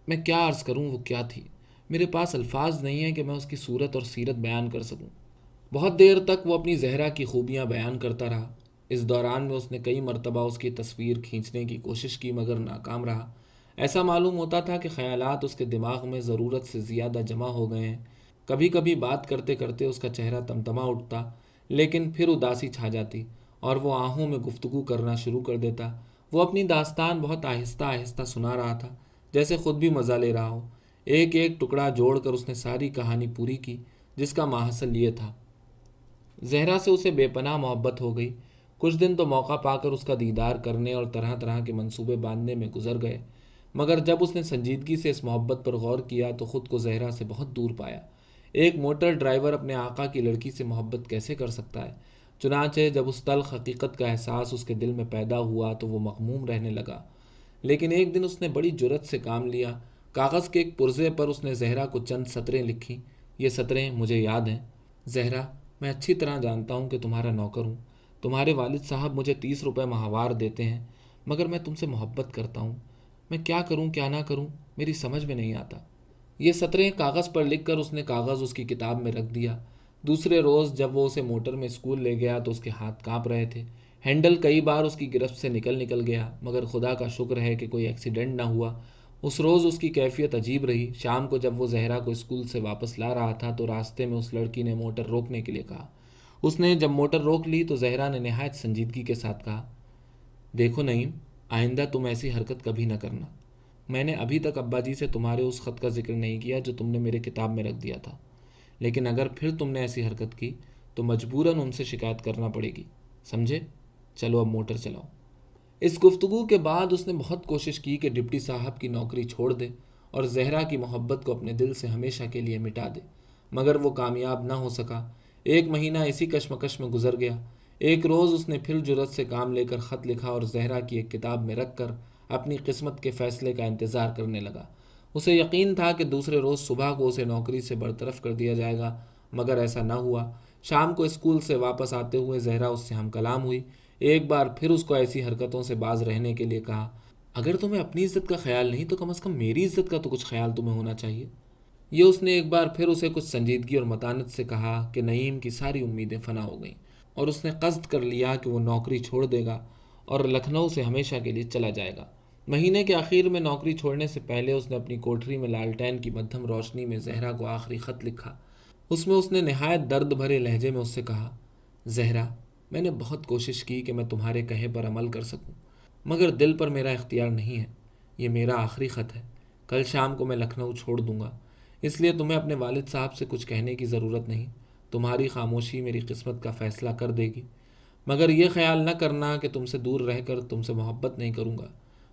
میں کیا عرض کروں، وہ کیا تھی؟ میرے پاس الفاظ نہیں ہیں کہ میں اس کی صورت اور سیرت بیان کر سکوں۔ بہت دیر تک وہ اپنی زہرا کی خوبیاں بیان کرتا رہا۔ اس دوران میں اس نے کئی مرتبہ اس کی تصویر کھینچنے کی کوشش کی، مگر ناکام رہا۔ ایسا معلوم ہوتا تھا کہ خیالات اس کے دماغ میں ضرورت سے زیادہ جمع ہو گئے ہیں۔ کبھی کبھی بات کرتے کرتے اس کا چہرہ تمتما اٹھتا، لیکن پھر اداسی چھا جاتی۔ اور وہ آہوں میں گفتگو کرنا شروع کر دیتا۔ وہ اپنی داستان بہت آہستہ آہستہ سنا رہا تھا، جیسے خود بھی مزہ لے رہا ہو۔ ایک ایک ٹکڑا جوڑ کر اس نے ساری کہانی پوری کی، جس کا ماحصل یہ تھا۔ زہرا سے اسے بے پناہ محبت ہو گئی۔ کچھ دن تو موقع پا کر اس کا دیدار کرنے اور طرح طرح کے منصوبے باندھنے میں گزر گئے۔ مگر جب اس نے سنجیدگی سے اس محبت پر غور کیا تو خود کو زہرا سے بہت دور پایا۔ ایک موٹر ڈرائیور اپنے آقا کی لڑکی سے محبت کیسے کر سکتا ہے؟ چنانچہ جب اس تلخ حقیقت کا احساس اس کے دل میں پیدا ہوا تو وہ مغموم رہنے لگا۔ لیکن ایک دن اس نے بڑی جرت سے کام لیا۔ کاغذ کے ایک پرزے پر اس نے زہرا کو چند سطریں لکھی یہ سطریں مجھے یاد ہیں۔ زہرا، میں اچھی طرح جانتا ہوں کہ تمہارا نوکر ہوں۔ تمہارے والد صاحب مجھے تیس روپے ماہوار دیتے ہیں، مگر میں تم سے محبت کرتا ہوں۔ میں کیا کروں، کیا نہ کروں، میری سمجھ میں نہیں آتا۔ یہ سطریں کاغذ پر لکھ کر اس نے کاغذ اس کی کتاب میں رکھ دیا۔ دوسرے روز جب وہ اسے موٹر میں اسکول لے گیا تو اس کے ہاتھ کانپ رہے تھے۔ ہینڈل کئی بار اس کی گرفت سے نکل نکل گیا، مگر خدا کا شکر ہے کہ کوئی ایکسیڈنٹ نہ ہوا۔ اس روز اس کی کیفیت عجیب رہی۔ شام کو جب وہ زہرا کو اسکول سے واپس لا رہا تھا تو راستے میں اس لڑکی نے موٹر روکنے کے لیے کہا۔ اس نے جب موٹر روک لی تو زہرا نے نہایت سنجیدگی کے ساتھ کہا، دیکھو نعیم، آئندہ تم ایسی حرکت کبھی نہ کرنا۔ میں نے ابھی تک ابا جی سے تمہارے اس خط کا ذکر نہیں کیا جو تم نے میرے کتاب میں رکھ دیا تھا۔ لیکن اگر پھر تم نے ایسی حرکت کی تو مجبوراً ان سے شکایت کرنا پڑے گی۔ سمجھے؟ چلو اب موٹر چلاؤ۔ اس گفتگو کے بعد اس نے بہت کوشش کی کہ ڈپٹی صاحب کی نوکری چھوڑ دے اور زہرا کی محبت کو اپنے دل سے ہمیشہ کے لیے مٹا دے۔ مگر وہ کامیاب نہ ہو سکا۔ ایک مہینہ اسی کشمکش میں گزر گیا۔ ایک روز اس نے پھر جرت سے کام لے کر خط لکھا اور زہرا کی ایک کتاب میں رکھ کر اپنی قسمت کے فیصلے کا انتظار کرنے لگا۔ اسے یقین تھا کہ دوسرے روز صبح کو اسے نوکری سے برطرف کر دیا جائے گا، مگر ایسا نہ ہوا۔ شام کو اسکول سے واپس آتے ہوئے زہرا اس سے ہم کلام ہوئی۔ ایک بار پھر اس کو ایسی حرکتوں سے باز رہنے کے لیے کہا، اگر تمہیں اپنی عزت کا خیال نہیں تو کم از کم میری عزت کا تو کچھ خیال تمہیں ہونا چاہیے یہ اس نے ایک بار پھر اسے کچھ سنجیدگی اور متانت سے کہا کہ نعیم کی ساری امیدیں فنا ہو گئیں اور اس نے قصد کر لیا کہ وہ نوکری چھوڑ دے گا اور لکھنؤ سے ہمیشہ کے لیے چلا جائے گا۔ مہینے کے آخر میں نوکری چھوڑنے سے پہلے اس نے اپنی کوٹری میں لالٹین کی مدھم روشنی میں زہرا کو آخری خط لکھا۔ اس میں اس نے نہایت درد بھرے لہجے میں اس سے کہا، زہرا، میں نے بہت کوشش کی کہ میں تمہارے کہے پر عمل کر سکوں، مگر دل پر میرا اختیار نہیں ہے۔ یہ میرا آخری خط ہے۔ کل شام کو میں لکھنؤ چھوڑ دوں گا۔ اس لیے تمہیں اپنے والد صاحب سے کچھ کہنے کی ضرورت نہیں۔ تمہاری خاموشی میری قسمت کا فیصلہ کر دے گی۔ مگر یہ خیال نہ کرنا کہ تم سے دور رہ کر تم سے محبت نہیں کروں گا۔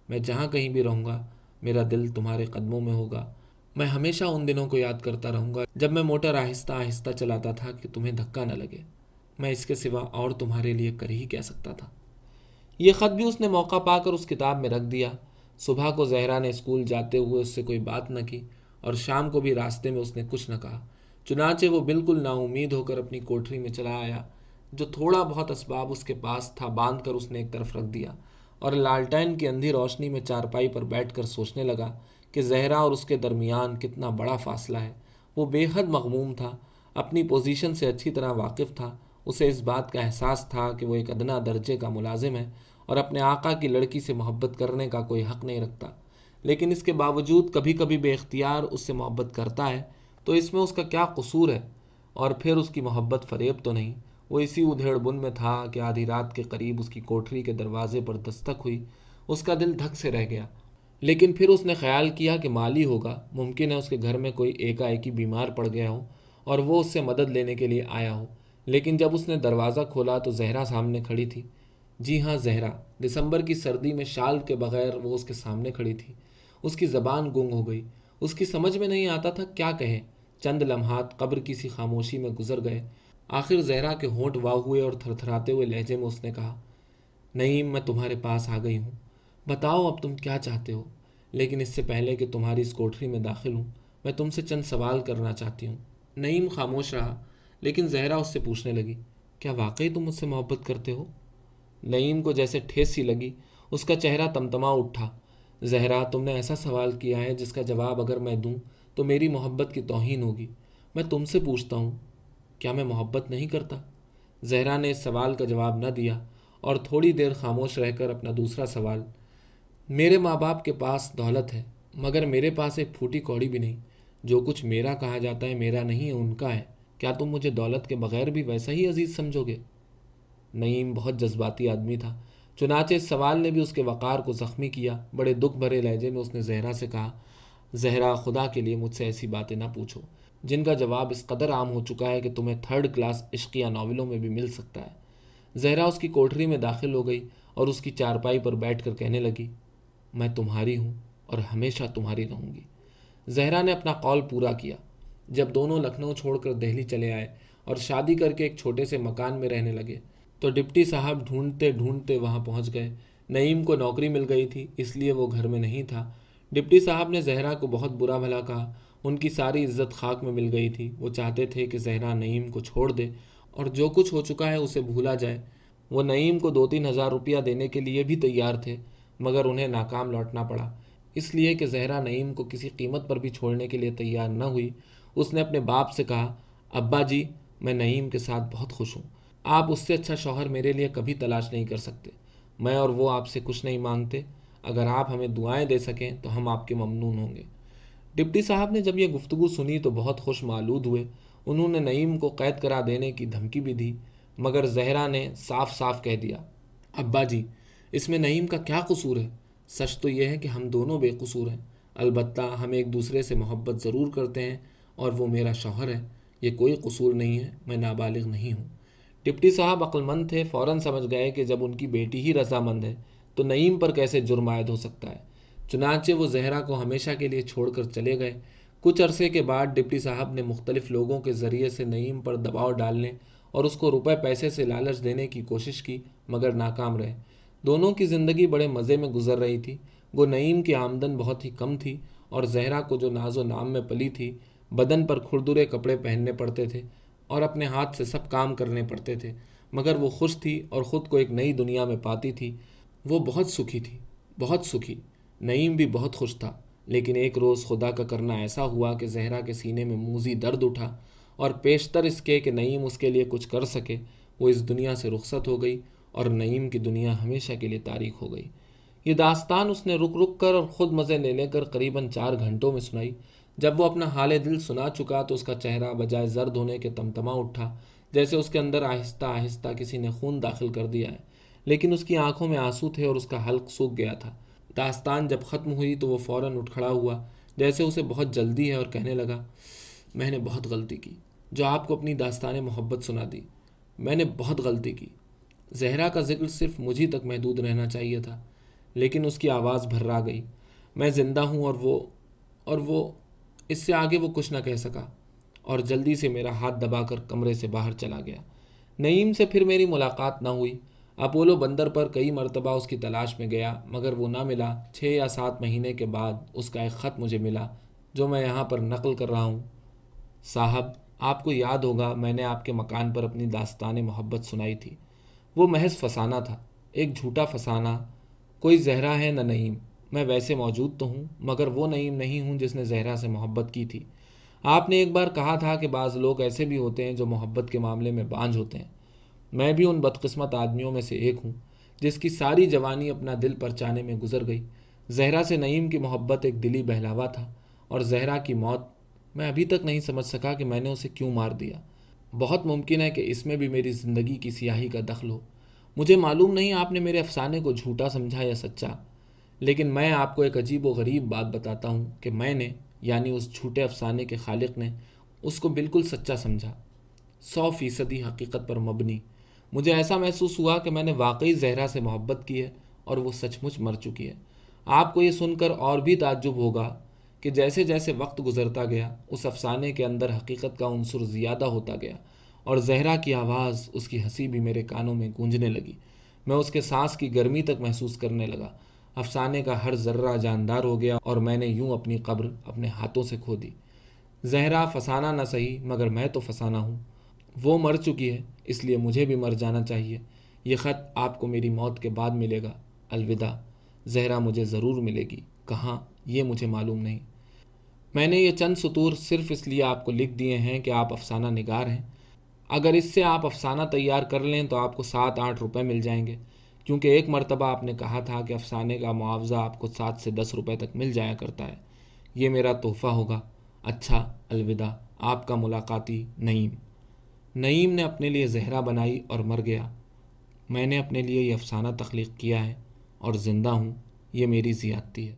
میں جہاں کہیں بھی رہوں گا، میرا دل تمہارے قدموں میں ہوگا۔ میں ہمیشہ ان دنوں کو یاد کرتا رہوں گا جب میں موٹر آہستہ آہستہ چلاتا تھا کہ تمہیں دھکا نہ لگے۔ میں اس کے سوا اور تمہارے لیے کر ہی کہہ سکتا تھا۔ یہ خط بھی اس نے موقع پا کر اس کتاب میں رکھ دیا۔ صبح کو زہرا نے اسکول جاتے ہوئے اس سے کوئی بات نہ کی اور شام کو بھی راستے میں اس نے کچھ نہ کہا۔ چنانچہ وہ بالکل نا امید ہو کر اپنی کوٹری میں چلا آیا، جو تھوڑا بہت اسباب اس کے پاس تھا، باندھ کر اس نے ایک طرف رکھ دیا۔ اور لالٹین کی اندھی روشنی میں چارپائی پر بیٹھ کر سوچنے لگا کہ زہرا اور اس کے درمیان کتنا بڑا فاصلہ ہے۔ وہ بے حد مغموم تھا، اپنی پوزیشن سے اچھی طرح واقف تھا۔ اسے اس بات کا احساس تھا کہ وہ ایک ادنا درجے کا ملازم ہے اور اپنے آقا کی لڑکی سے محبت کرنے کا کوئی حق نہیں رکھتا۔ لیکن اس کے باوجود کبھی کبھی بے اختیار اس سے محبت کرتا ہے، تو اس میں اس کا کیا قصور ہے؟ اور پھر اس کی محبت فریب تو نہیں۔ وہ اسی ادھیڑ بن میں تھا کہ آدھی رات کے قریب اس کی کوٹری کے دروازے پر دستک ہوئی۔ اس کا دل دھک سے رہ گیا۔ لیکن پھر اس نے خیال کیا کہ مالی ہوگا۔ ممکن ہے اس کے گھر میں کوئی ایک ایکی بیمار پڑ گیا ہو اور وہ اس سے مدد لینے کے لیے آیا ہو۔ لیکن جب اس نے دروازہ کھولا تو زہرا سامنے کھڑی تھی۔ جی ہاں زہرا۔ دسمبر کی سردی میں شال کے بغیر وہ اس کے سامنے کھڑی تھی۔ اس کی زبان گنگ ہو گئی۔ اس کی سمجھ میں نہیں آتا تھا کیا کہے۔ چند لمحات قبر کی سی خاموشی میں گزر گئے۔ آخر زہرا کے ہونٹ واہ ہوئے اور تھر تھراتے ہوئے لہجے میں اس نے کہا، نہیں، میں تمہارے پاس آ گئی ہوں۔ بتاؤ اب تم کیا چاہتے ہو۔ لیکن اس سے پہلے کہ تمہاری اس کوٹری میں داخل ہوں، میں تم سے چند سوال کرنا چاہتی ہوں نعیم خاموش رہا، لیکن زہرا اس سے پوچھنے لگی، کیا واقعی تم مجھ سے محبت کرتے ہو نعیم کو جیسے ٹھیس سی لگی، اس کا چہرہ تمتما اٹھا۔ زہرا، تم نے ایسا سوال کیا ہے جس کا جواب اگر میں دوں تو میری محبت کی توہین ہوگی۔ میں تم سے پوچھتا ہوں کیا میں محبت نہیں کرتا؟ زہرا نے اس سوال کا جواب نہ دیا اور تھوڑی دیر خاموش رہ کر اپنا دوسرا سوال، میرے ماں باپ کے پاس دولت ہے، مگر میرے پاس ایک پھوٹی کوڑی بھی نہیں، جو کچھ میرا کہا جاتا ہے میرا نہیں ہے ان کا ہے۔ کیا تم مجھے دولت کے بغیر بھی ویسا ہی عزیز سمجھو گے؟ نعیم بہت جذباتی آدمی تھا، چنانچہ اس سوال نے بھی اس کے وقار کو زخمی کیا۔ بڑے دکھ بھرے لہجے میں اس نے زہرا سے کہا، زہرا خدا کے لیے مجھ سے ایسی باتیں نہ پوچھو۔ جن کا جواب اس قدر عام ہو چکا ہے کہ تمہیں تھرڈ کلاس عشقیہ ناولوں میں بھی مل سکتا ہے۔ زہرا اس کی کوٹری میں داخل ہو گئی اور اس کی چارپائی پر بیٹھ کر کہنے لگی، میں تمہاری ہوں اور ہمیشہ تمہاری رہوں گی زہرا نے اپنا قول پورا کیا۔ جب دونوں لکھنؤ چھوڑ کر دہلی چلے آئے اور شادی کر کے ایک چھوٹے سے مکان میں رہنے لگے، تو ڈپٹی صاحب ڈھونڈتے ڈھونڈتے وہاں پہنچ گئے۔ نعیم کو نوکری مل گئی تھی، اس لیے وہ گھر میں نہیں تھا۔ ڈپٹی صاحب نے زہرا کو بہت برا بھلا کہا۔ ان کی ساری عزت خاک میں مل گئی تھی۔ وہ چاہتے تھے کہ زہرا نعیم کو چھوڑ دے اور جو کچھ ہو چکا ہے اسے بھولا جائے۔ وہ نعیم کو دو تین ہزار روپیہ دینے کے لیے بھی تیار تھے، مگر انہیں ناکام لوٹنا پڑا۔ اس لیے کہ زہرا نعیم کو کسی قیمت پر بھی چھوڑنے کے لیے تیار نہ ہوئی۔ اس نے اپنے باپ سے کہا، ابا جی میں نعیم کے ساتھ بہت خوش ہوں۔ آپ اس سے اچھا شوہر میرے لیے کبھی تلاش نہیں کر سکتے۔ میں اور وہ آپ سے کچھ نہیں مانگتے۔ اگر آپ ہمیں دعائیں دے سکیں تو ہم آپ کے ممنون ہوں گے۔ ڈپٹی صاحب نے جب یہ گفتگو سنی تو بہت خوش معلود ہوئے۔ انہوں نے نعیم کو قید کرا دینے کی دھمکی بھی دی، مگر زہرا نے صاف صاف کہہ دیا، ابا جی اس میں نعیم کا کیا قصور ہے؟ سچ تو یہ ہے کہ ہم دونوں بے قصور ہیں۔ البتہ ہم ایک دوسرے سے محبت ضرور کرتے ہیں اور وہ میرا شوہر ہے۔ یہ کوئی قصور نہیں ہے، میں نابالغ نہیں ہوں۔ ڈپٹی صاحب عقل مند تھے، فوراً سمجھ گئے کہ جب ان کی بیٹی ہی رضامند ہے تو نعیم پر کیسے جرم عائد ہو سکتا ہے؟ چنانچہ وہ زہرا کو ہمیشہ کے لیے چھوڑ کر چلے گئے۔ کچھ عرصے کے بعد ڈپٹی صاحب نے مختلف لوگوں کے ذریعے سے نعیم پر دباؤ ڈالنے اور اس کو روپے پیسے سے لالچ دینے کی کوشش کی، مگر ناکام رہے۔ دونوں کی زندگی بڑے مزے میں گزر رہی تھی۔ وہ نعیم کی آمدن بہت ہی کم تھی اور زہرا کو جو ناز و نام میں پلی تھی، بدن پر کھردرے کپڑے پہننے پڑتے تھے اور اپنے ہاتھ سے سب کام کرنے پڑتے تھے۔ مگر وہ خوش تھی اور خود کو ایک نئی دنیا میں پاتی تھی۔ وہ بہت سکھی تھی، بہت سکھی۔ نعیم بھی بہت خوش تھا، لیکن ایک روز خدا کا کرنا ایسا ہوا کہ زہرا کے سینے میں موزی درد اٹھا اور پیشتر اس کے کہ نعیم اس کے لیے کچھ کر سکے۔ وہ اس دنیا سے رخصت ہو گئی اور نعیم کی دنیا ہمیشہ کے لیے تاریخ ہو گئی۔ یہ داستان اس نے رک رک کر اور خود مزے لے لے کر قریباً چار گھنٹوں میں سنائی۔ جب وہ اپنا حال دل سنا چکا تو اس کا چہرہ بجائے زرد ہونے کے تمتما اٹھا، جیسے اس کے اندر آہستہ آہستہ کسی نے خون داخل کر دیا ہے۔ لیکن اس کی آنکھوں میں آنسو تھے اور اس کا حلق سوکھ گیا تھا۔ داستان جب ختم ہوئی تو وہ فوراً اٹھ کھڑا ہوا، جیسے اسے بہت جلدی ہے اور کہنے لگا، میں نے بہت غلطی کی جو آپ کو اپنی داستان محبت سنا دی۔ میں نے بہت غلطی کی۔ زہرا کا ذکر صرف مجھے تک محدود رہنا چاہیے تھا، لیکن اس کی آواز بھررا گئی۔ میں زندہ ہوں اور وہ اور وہ، اس سے آگے وہ کچھ نہ کہہ سکا۔ اور جلدی سے میرا ہاتھ دبا کر کمرے سے باہر چلا گیا۔ نعیم سے پھر میری ملاقات نہ ہوئی۔ اپولو بندر پر کئی مرتبہ اس کی تلاش میں گیا، مگر وہ نہ ملا۔ چھ یا سات مہینے کے بعد اس کا ایک خط مجھے ملا، جو میں یہاں پر نقل کر رہا ہوں۔ صاحب، آپ کو یاد ہوگا، میں نے آپ کے مکان پر اپنی داستان محبت سنائی تھی۔ وہ محض فسانہ تھا، ایک جھوٹا فسانہ۔ کوئی زہرا ہے نہ نعیم۔ میں ویسے موجود تو ہوں، مگر وہ نعیم نہیں ہوں جس نے زہرا سے محبت کی تھی۔ آپ نے ایک بار کہا تھا کہ بعض لوگ ایسے بھی ہوتے ہیں جو محبت کے معاملے میں بانجھ ہوتے ہیں۔ میں بھی ان بدقسمت آدمیوں میں سے ایک ہوں، جس کی ساری جوانی اپنا دل پرچانے میں گزر گئی۔ زہرا سے نعیم کی محبت ایک دلی بہلاوا تھا، اور زہرا کی موت میں ابھی تک نہیں سمجھ سکا کہ میں نے اسے کیوں مار دیا۔ بہت ممکن ہے کہ اس میں بھی میری زندگی کی سیاہی کا دخل ہو۔ مجھے معلوم نہیں آپ نے میرے افسانے کو جھوٹا سمجھا یا سچا، لیکن میں آپ کو ایک عجیب و غریب بات بتاتا ہوں کہ میں نے یعنی اس جھوٹے افسانے کے خالق نے، اس کو بالکل سچا سمجھا۔ سو فیصدی حقیقت پر مبنی۔ مجھے ایسا محسوس ہوا کہ میں نے واقعی زہرا سے محبت کی ہے اور وہ سچ مچ مر چکی ہے۔ آپ کو یہ سن کر اور بھی تعجب ہوگا کہ جیسے جیسے وقت گزرتا گیا، اس افسانے کے اندر حقیقت کا عنصر زیادہ ہوتا گیا اور زہرا کی آواز اس کی ہنسی بھی میرے کانوں میں گونجنے لگی۔ میں اس کے سانس کی گرمی تک محسوس کرنے لگا۔ افسانے کا ہر ذرہ جاندار ہو گیا اور میں نے یوں اپنی قبر اپنے ہاتھوں سے کھو دی۔ زہرا فسانہ نہ صحیح، مگر میں تو فسانہ ہوں۔ وہ مر چکی ہے، اس لیے مجھے بھی مر جانا چاہیے۔ یہ خط آپ کو میری موت کے بعد ملے گا۔ الوداع۔ زہرا مجھے ضرور ملے گی۔ کہاں؟ یہ مجھے معلوم نہیں۔ میں نے یہ چند سطور صرف اس لیے آپ کو لکھ دیے ہیں کہ آپ افسانہ نگار ہیں۔ اگر اس سے آپ افسانہ تیار کر لیں تو آپ کو سات آٹھ روپے مل جائیں گے۔ کیونکہ ایک مرتبہ آپ نے کہا تھا کہ افسانے کا معاوضہ آپ کو سات سے دس روپے تک مل جایا کرتا ہے۔ یہ میرا تحفہ ہوگا۔ اچھا الوداع۔ آپ کا ملاقاتی نعیم۔ نعیم نے اپنے لیے زہرا بنائی اور مر گیا۔ میں نے اپنے لیے یہ افسانہ تخلیق کیا ہے اور زندہ ہوں، یہ میری زیادتی ہے۔